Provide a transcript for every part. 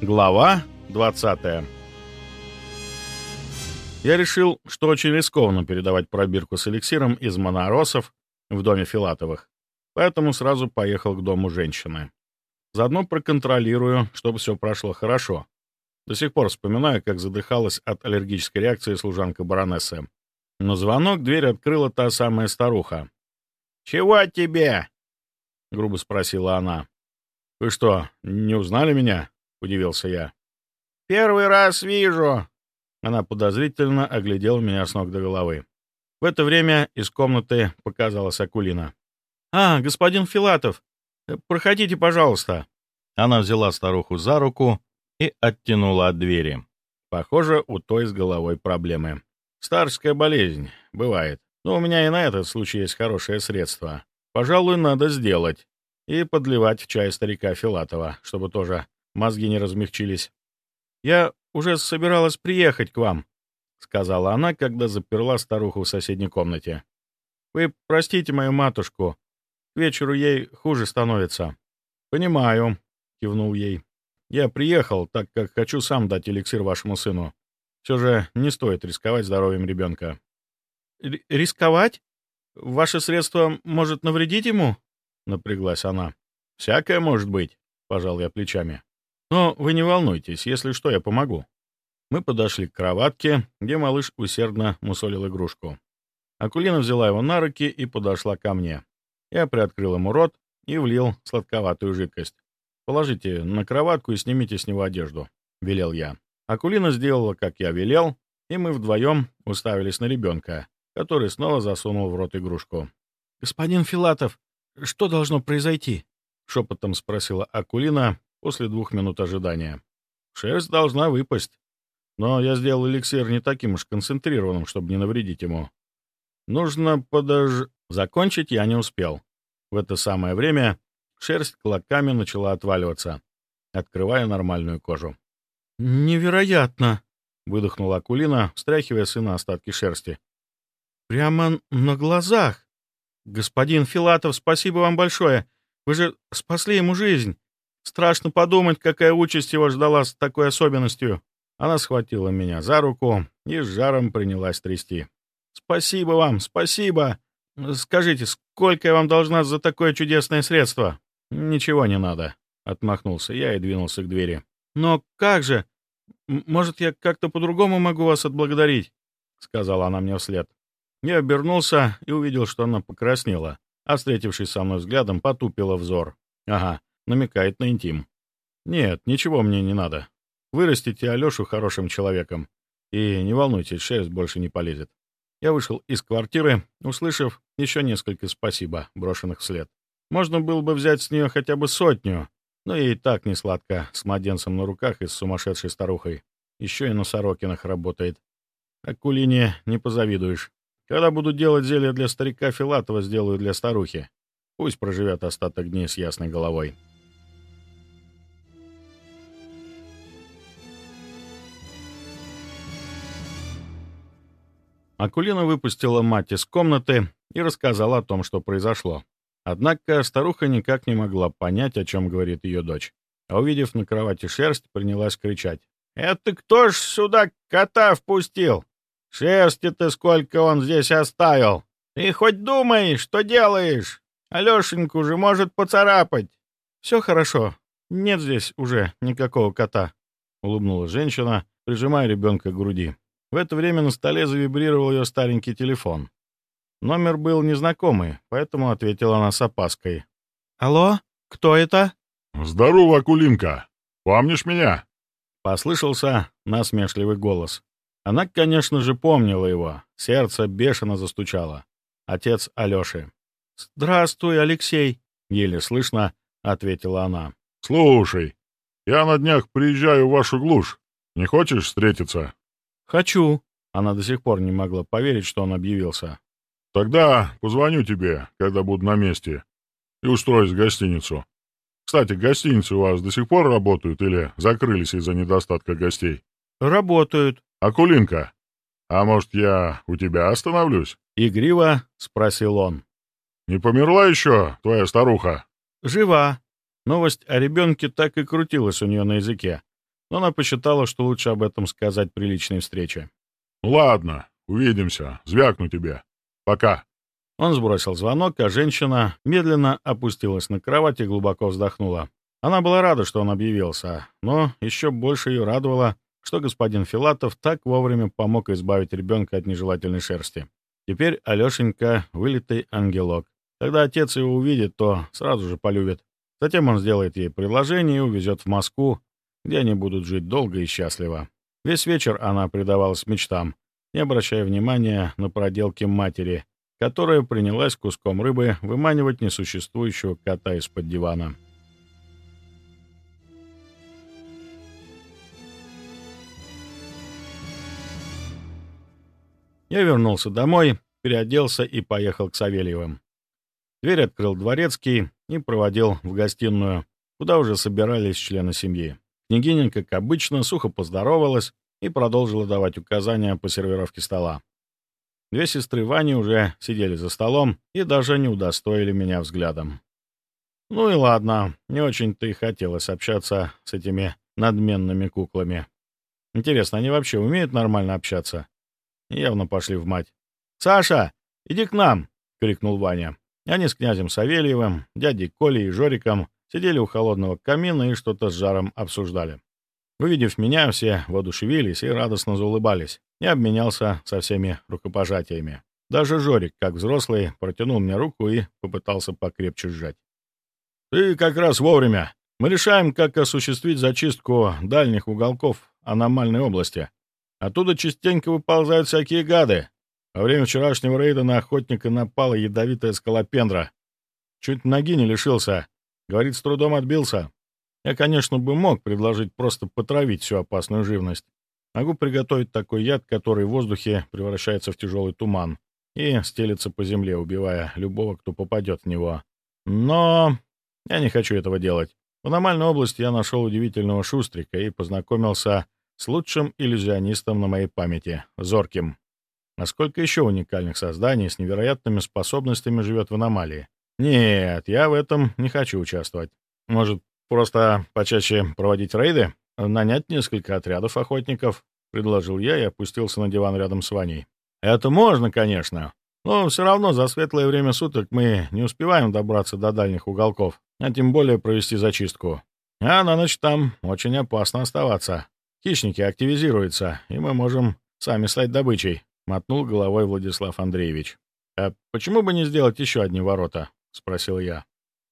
Глава 20 Я решил, что очень рискованно передавать пробирку с эликсиром из моноросов в доме Филатовых, поэтому сразу поехал к дому женщины. Заодно проконтролирую, чтобы все прошло хорошо. До сих пор вспоминаю, как задыхалась от аллергической реакции служанка баронессы. Но звонок дверь открыла та самая старуха. «Чего тебе?» — грубо спросила она. «Вы что, не узнали меня?» — удивился я. «Первый раз вижу!» Она подозрительно оглядела меня с ног до головы. В это время из комнаты показалась Акулина. «А, господин Филатов, проходите, пожалуйста». Она взяла старуху за руку и оттянула от двери. Похоже, у той с головой проблемы. Старческая болезнь, бывает. Но у меня и на этот случай есть хорошее средство. Пожалуй, надо сделать. И подливать в чай старика Филатова, чтобы тоже мозги не размягчились. «Я уже собиралась приехать к вам», — сказала она, когда заперла старуху в соседней комнате. «Вы простите мою матушку. К вечеру ей хуже становится». «Понимаю», — кивнул ей. «Я приехал, так как хочу сам дать эликсир вашему сыну. Все же не стоит рисковать здоровьем ребенка». «Рисковать? Ваше средство может навредить ему?» — напряглась она. «Всякое может быть», — пожал я плечами. Но вы не волнуйтесь, если что, я помогу. Мы подошли к кроватке, где малыш усердно мусолил игрушку. Акулина взяла его на руки и подошла ко мне. Я приоткрыл ему рот и влил сладковатую жидкость. «Положите на кроватку и снимите с него одежду», — велел я. Акулина сделала, как я велел, и мы вдвоем уставились на ребенка, который снова засунул в рот игрушку. «Господин Филатов, что должно произойти?» — шепотом спросила Акулина, после двух минут ожидания. Шерсть должна выпасть. Но я сделал эликсир не таким уж концентрированным, чтобы не навредить ему. Нужно подож... Закончить я не успел. В это самое время шерсть клоками начала отваливаться, открывая нормальную кожу. «Невероятно!» — выдохнула Акулина, встряхивая сына остатки шерсти. «Прямо на глазах! Господин Филатов, спасибо вам большое! Вы же спасли ему жизнь! Страшно подумать, какая участь его ждала с такой особенностью. Она схватила меня за руку и с жаром принялась трясти. «Спасибо вам, спасибо! Скажите, сколько я вам должна за такое чудесное средство?» «Ничего не надо», — отмахнулся я и двинулся к двери. «Но как же? Может, я как-то по-другому могу вас отблагодарить?» — сказала она мне вслед. Я обернулся и увидел, что она покраснела, а, встретившись со мной взглядом, потупила взор. «Ага, намекает на интим. Нет, ничего мне не надо. Вырастите Алешу хорошим человеком. И не волнуйтесь, шерсть больше не полезет. Я вышел из квартиры, услышав еще несколько спасибо, брошенных вслед. Можно было бы взять с нее хотя бы сотню, но ей так не сладко, с младенцем на руках и с сумасшедшей старухой. Еще и на Сорокинах работает. Акулине не позавидуешь. Когда буду делать зелье для старика Филатова, сделаю для старухи. Пусть проживет остаток дней с ясной головой. Акулина выпустила мать из комнаты и рассказала о том, что произошло. Однако старуха никак не могла понять, о чем говорит ее дочь. А увидев на кровати шерсть, принялась кричать. «Это кто ж сюда кота впустил? Шерсти-то сколько он здесь оставил! Ты хоть думай, что делаешь? Алешеньку же может поцарапать!» «Все хорошо. Нет здесь уже никакого кота», — улыбнулась женщина, прижимая ребенка к груди. В это время на столе завибрировал ее старенький телефон. Номер был незнакомый, поэтому ответила она с опаской. «Алло? Кто это?» «Здорово, Акулинка! Помнишь меня?» Послышался насмешливый голос. Она, конечно же, помнила его. Сердце бешено застучало. Отец Алёши. «Здравствуй, Алексей!» — еле слышно ответила она. «Слушай, я на днях приезжаю в вашу глушь. Не хочешь встретиться?» «Хочу». Она до сих пор не могла поверить, что он объявился. «Тогда позвоню тебе, когда буду на месте, и устроюсь в гостиницу. Кстати, гостиницы у вас до сих пор работают или закрылись из-за недостатка гостей?» «Работают». «Акулинка, а может, я у тебя остановлюсь?» Игриво спросил он. «Не померла еще твоя старуха?» «Жива». Новость о ребенке так и крутилась у нее на языке. Но она посчитала, что лучше об этом сказать при личной встрече. «Ну ладно, увидимся, звякну тебе. Пока». Он сбросил звонок, а женщина медленно опустилась на кровать и глубоко вздохнула. Она была рада, что он объявился, но еще больше ее радовало, что господин Филатов так вовремя помог избавить ребенка от нежелательной шерсти. Теперь Алешенька — вылитый ангелок. Когда отец его увидит, то сразу же полюбит. Затем он сделает ей предложение и увезет в Москву, где они будут жить долго и счастливо. Весь вечер она предавалась мечтам, не обращая внимания на проделки матери, которая принялась куском рыбы выманивать несуществующего кота из-под дивана. Я вернулся домой, переоделся и поехал к Савельевым. Дверь открыл дворецкий и проводил в гостиную, куда уже собирались члены семьи. Княгиня, как обычно, сухо поздоровалась и продолжила давать указания по сервировке стола. Две сестры Вани уже сидели за столом и даже не удостоили меня взглядом. Ну и ладно, не очень-то и хотелось общаться с этими надменными куклами. Интересно, они вообще умеют нормально общаться? Явно пошли в мать. «Саша, иди к нам!» — крикнул Ваня. Они с князем Савельевым, дядей Колей и Жориком сидели у холодного камина и что-то с жаром обсуждали. Увидев меня, все воодушевились и радостно заулыбались. Я обменялся со всеми рукопожатиями. Даже Жорик, как взрослый, протянул мне руку и попытался покрепче сжать. «Ты как раз вовремя. Мы решаем, как осуществить зачистку дальних уголков аномальной области. Оттуда частенько выползают всякие гады. Во время вчерашнего рейда на охотника напала ядовитая скалопендра. Чуть ноги не лишился. Говорит, с трудом отбился. Я, конечно, бы мог предложить просто потравить всю опасную живность. Могу приготовить такой яд, который в воздухе превращается в тяжелый туман и стелится по земле, убивая любого, кто попадет в него. Но я не хочу этого делать. В аномальной области я нашел удивительного шустрика и познакомился с лучшим иллюзионистом на моей памяти — Зорким. Насколько еще уникальных созданий с невероятными способностями живет в аномалии? Нет, я в этом не хочу участвовать. Может, Просто почаще проводить рейды, нанять несколько отрядов охотников, — предложил я и опустился на диван рядом с Ваней. Это можно, конечно, но все равно за светлое время суток мы не успеваем добраться до дальних уголков, а тем более провести зачистку. А на ночь там очень опасно оставаться. Хищники активизируются, и мы можем сами стать добычей», — мотнул головой Владислав Андреевич. «А почему бы не сделать еще одни ворота?» — спросил я.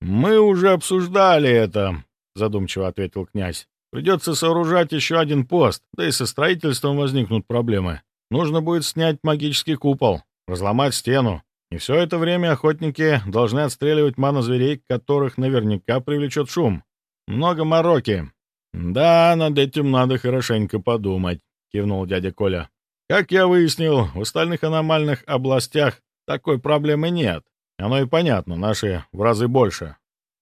«Мы уже обсуждали это», — задумчиво ответил князь. «Придется сооружать еще один пост, да и со строительством возникнут проблемы. Нужно будет снять магический купол, разломать стену. И все это время охотники должны отстреливать манозверей, которых наверняка привлечет шум. Много мороки». «Да, над этим надо хорошенько подумать», — кивнул дядя Коля. «Как я выяснил, в остальных аномальных областях такой проблемы нет. Оно и понятно, наши в разы больше.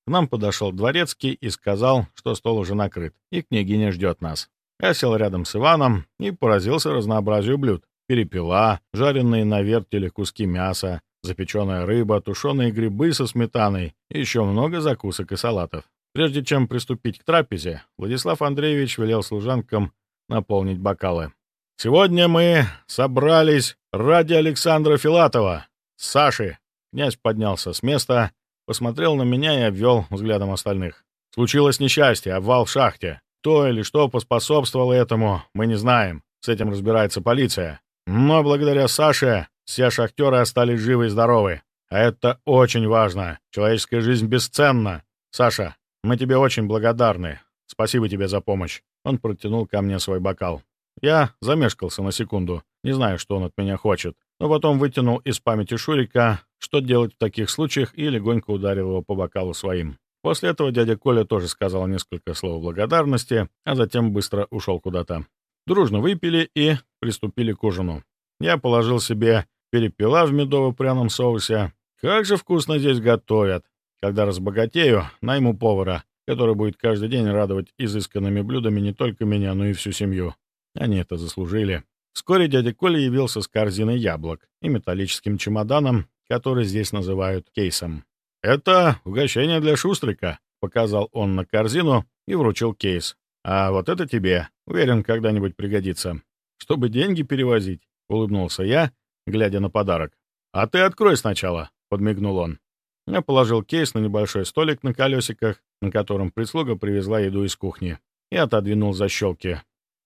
К нам подошел дворецкий и сказал, что стол уже накрыт, и княгиня ждет нас. Я сел рядом с Иваном и поразился разнообразию блюд. Перепела, жареные на вертеле куски мяса, запеченная рыба, тушеные грибы со сметаной и еще много закусок и салатов. Прежде чем приступить к трапезе, Владислав Андреевич велел служанкам наполнить бокалы. «Сегодня мы собрались ради Александра Филатова, Саши, Князь поднялся с места, посмотрел на меня и обвел взглядом остальных. Случилось несчастье, обвал в шахте. То или что поспособствовало этому, мы не знаем. С этим разбирается полиция. Но благодаря Саше все шахтеры остались живы и здоровы. А это очень важно. Человеческая жизнь бесценна. Саша, мы тебе очень благодарны. Спасибо тебе за помощь. Он протянул ко мне свой бокал. Я замешкался на секунду, не знаю, что он от меня хочет, но потом вытянул из памяти Шурика, что делать в таких случаях, и легонько ударил его по бокалу своим. После этого дядя Коля тоже сказал несколько слов благодарности, а затем быстро ушел куда-то. Дружно выпили и приступили к ужину. Я положил себе перепела в медово-пряном соусе. Как же вкусно здесь готовят! Когда разбогатею, найму повара, который будет каждый день радовать изысканными блюдами не только меня, но и всю семью. Они это заслужили. Вскоре дядя Коля явился с корзиной яблок и металлическим чемоданом, который здесь называют кейсом. «Это угощение для Шустрика», — показал он на корзину и вручил кейс. А вот это тебе. Уверен, когда-нибудь пригодится. Чтобы деньги перевозить, — улыбнулся я, глядя на подарок. «А ты открой сначала», — подмигнул он. Я положил кейс на небольшой столик на колесиках, на котором прислуга привезла еду из кухни, и отодвинул защелки.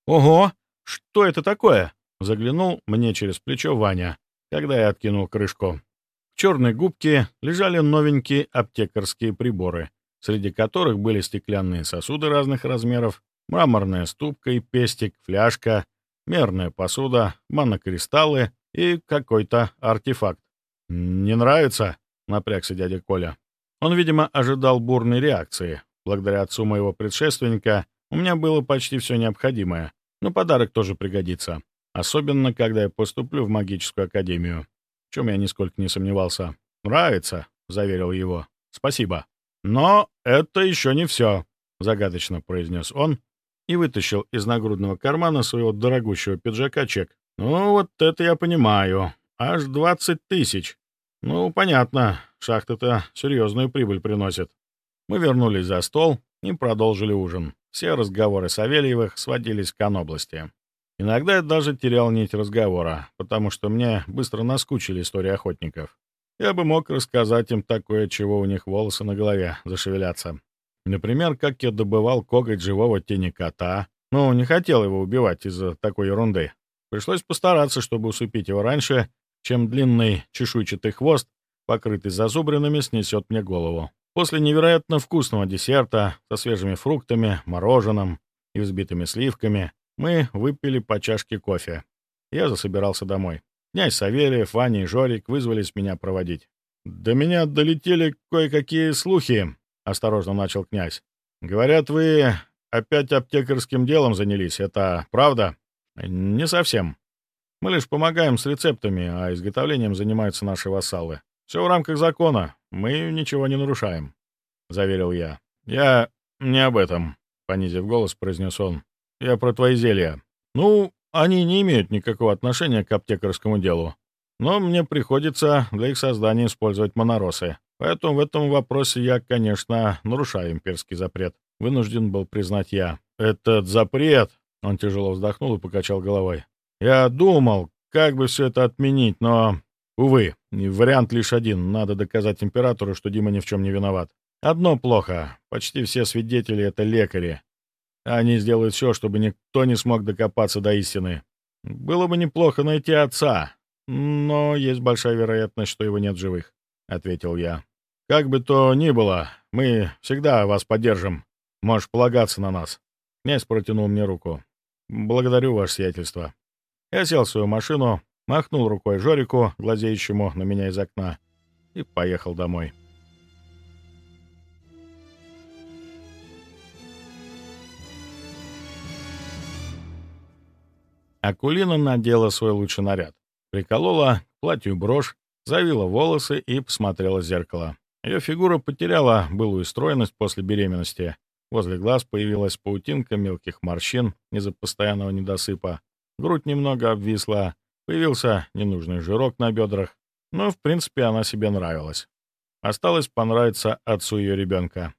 «Ого! Что это такое?» — заглянул мне через плечо Ваня, когда я откинул крышку. В черной губке лежали новенькие аптекарские приборы, среди которых были стеклянные сосуды разных размеров, мраморная ступка и пестик, фляжка, мерная посуда, монокристаллы и какой-то артефакт. «Не нравится?» — напрягся дядя Коля. Он, видимо, ожидал бурной реакции. Благодаря отцу моего предшественника у меня было почти все необходимое, но подарок тоже пригодится. Особенно, когда я поступлю в магическую академию. В чем я нисколько не сомневался. «Нравится», — заверил его. «Спасибо». «Но это еще не все», — загадочно произнес он и вытащил из нагрудного кармана своего дорогущего пиджака чек. «Ну, вот это я понимаю. Аж 20 тысяч. Ну, понятно, шахта-то серьезную прибыль приносит». Мы вернулись за стол и продолжили ужин. Все разговоры Савельевых сводились к области. Иногда я даже терял нить разговора, потому что мне быстро наскучили истории охотников. Я бы мог рассказать им такое, чего у них волосы на голове зашевелятся. Например, как я добывал коготь живого тени кота. Ну, не хотел его убивать из-за такой ерунды. Пришлось постараться, чтобы усыпить его раньше, чем длинный чешуйчатый хвост, покрытый зазубринами, снесет мне голову. После невероятно вкусного десерта со свежими фруктами, мороженым и взбитыми сливками мы выпили по чашке кофе. Я засобирался домой. Князь Савельев, Ваня и Жорик вызвались меня проводить. До меня долетели кое-какие слухи, — осторожно начал князь. «Говорят, вы опять аптекарским делом занялись. Это правда?» «Не совсем. Мы лишь помогаем с рецептами, а изготовлением занимаются наши вассалы. Все в рамках закона. Мы ничего не нарушаем», — заверил я. «Я не об этом», — понизив голос, произнес он. «Я про твои зелья. Ну, они не имеют никакого отношения к аптекарскому делу. Но мне приходится для их создания использовать моноросы. Поэтому в этом вопросе я, конечно, нарушаю имперский запрет. Вынужден был признать я. Этот запрет... Он тяжело вздохнул и покачал головой. Я думал, как бы все это отменить, но... Увы, вариант лишь один. Надо доказать императору, что Дима ни в чем не виноват. Одно плохо. Почти все свидетели — это лекари. Они сделают все, чтобы никто не смог докопаться до истины. Было бы неплохо найти отца, но есть большая вероятность, что его нет живых, — ответил я. Как бы то ни было, мы всегда вас поддержим. Можешь полагаться на нас. Князь протянул мне руку. Благодарю, ваше сиятельство. Я сел в свою машину, махнул рукой Жорику, глазеющему на меня из окна, и поехал домой. Акулина надела свой лучший наряд, приколола к платью брошь, завила волосы и посмотрела в зеркало. Ее фигура потеряла былую стройность после беременности. Возле глаз появилась паутинка мелких морщин из-за постоянного недосыпа. Грудь немного обвисла, появился ненужный жирок на бедрах. Но, в принципе, она себе нравилась. Осталось понравиться отцу ее ребенка.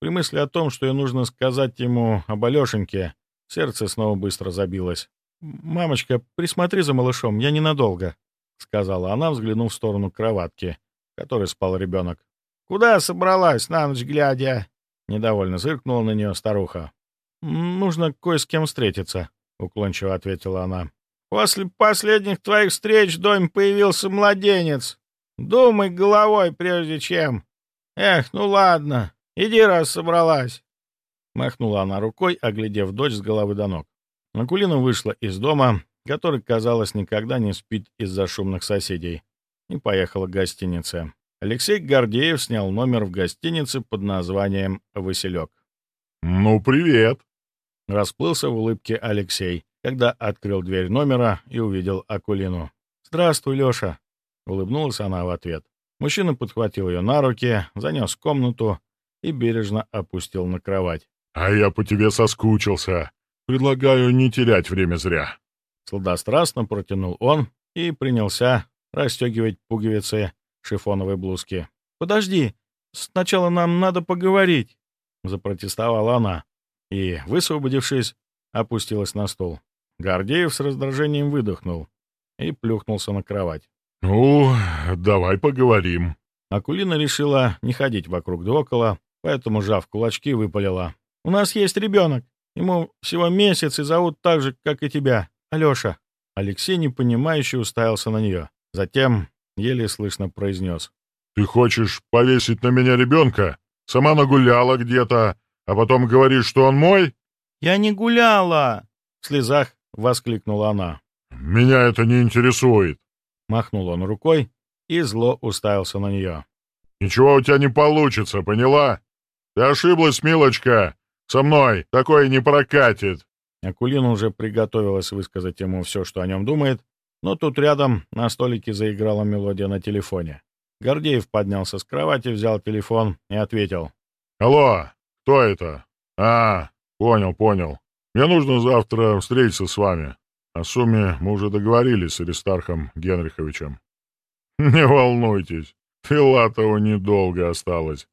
При мысли о том, что ей нужно сказать ему об Алешеньке, сердце снова быстро забилось. «Мамочка, присмотри за малышом, я ненадолго», — сказала она, взглянув в сторону кроватки, в которой спал ребенок. «Куда собралась на ночь глядя?» — недовольно зыркнула на нее старуха. «Нужно кое с кем встретиться», — уклончиво ответила она. «После последних твоих встреч в доме появился младенец. Думай головой, прежде чем. Эх, ну ладно, иди, раз собралась». Махнула она рукой, оглядев дочь с головы до ног. Накулина вышла из дома, который, казалось, никогда не спит из-за шумных соседей, и поехала к гостинице. Алексей Гордеев снял номер в гостинице под названием «Василек». «Ну, привет!» Расплылся в улыбке Алексей, когда открыл дверь номера и увидел Акулину. «Здравствуй, Леша!» — улыбнулась она в ответ. Мужчина подхватил ее на руки, занес в комнату и бережно опустил на кровать. «А я по тебе соскучился. Предлагаю не терять время зря». Сладострастно протянул он и принялся расстегивать пуговицы шифоновой блузки. «Подожди, сначала нам надо поговорить», — запротестовала она. и, высвободившись, опустилась на стол. Гордеев с раздражением выдохнул и плюхнулся на кровать. «Ну, давай поговорим». Акулина решила не ходить вокруг да около, поэтому, жав кулачки, выпалила. «У нас есть ребенок. Ему всего месяц и зовут так же, как и тебя, Алеша». Алексей непонимающе уставился на нее. Затем еле слышно произнес. «Ты хочешь повесить на меня ребенка? Сама нагуляла где-то, а потом говоришь, что он мой?» «Я не гуляла!» — в слезах воскликнула она. «Меня это не интересует!» Махнул он рукой и зло уставился на нее. «Ничего у тебя не получится, поняла? Ты ошиблась, милочка! Со мной такое не прокатит!» Акулина уже приготовилась высказать ему все, что о нем думает, но тут рядом на столике заиграла мелодия на телефоне. Гордеев поднялся с кровати, взял телефон и ответил. «Алло, кто это? А, понял, понял. Мне нужно завтра встретиться с вами. О сумме мы уже договорились с Аристархом Генриховичем. Не волнуйтесь, Филатову недолго осталось.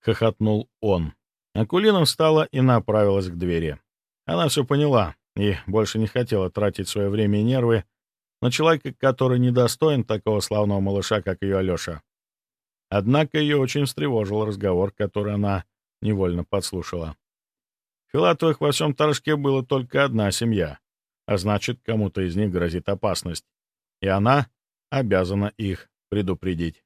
Хохотнул он. Акулина встала и направилась к двери. Она все поняла и больше не хотела тратить свое время и нервы на человека, который недостоин такого славного малыша, как ее Алеша. Однако ее очень встревожил разговор, который она невольно подслушала. Филатовых во всем Торжке было только одна семья, а значит, кому-то из них грозит опасность, и она обязана их предупредить.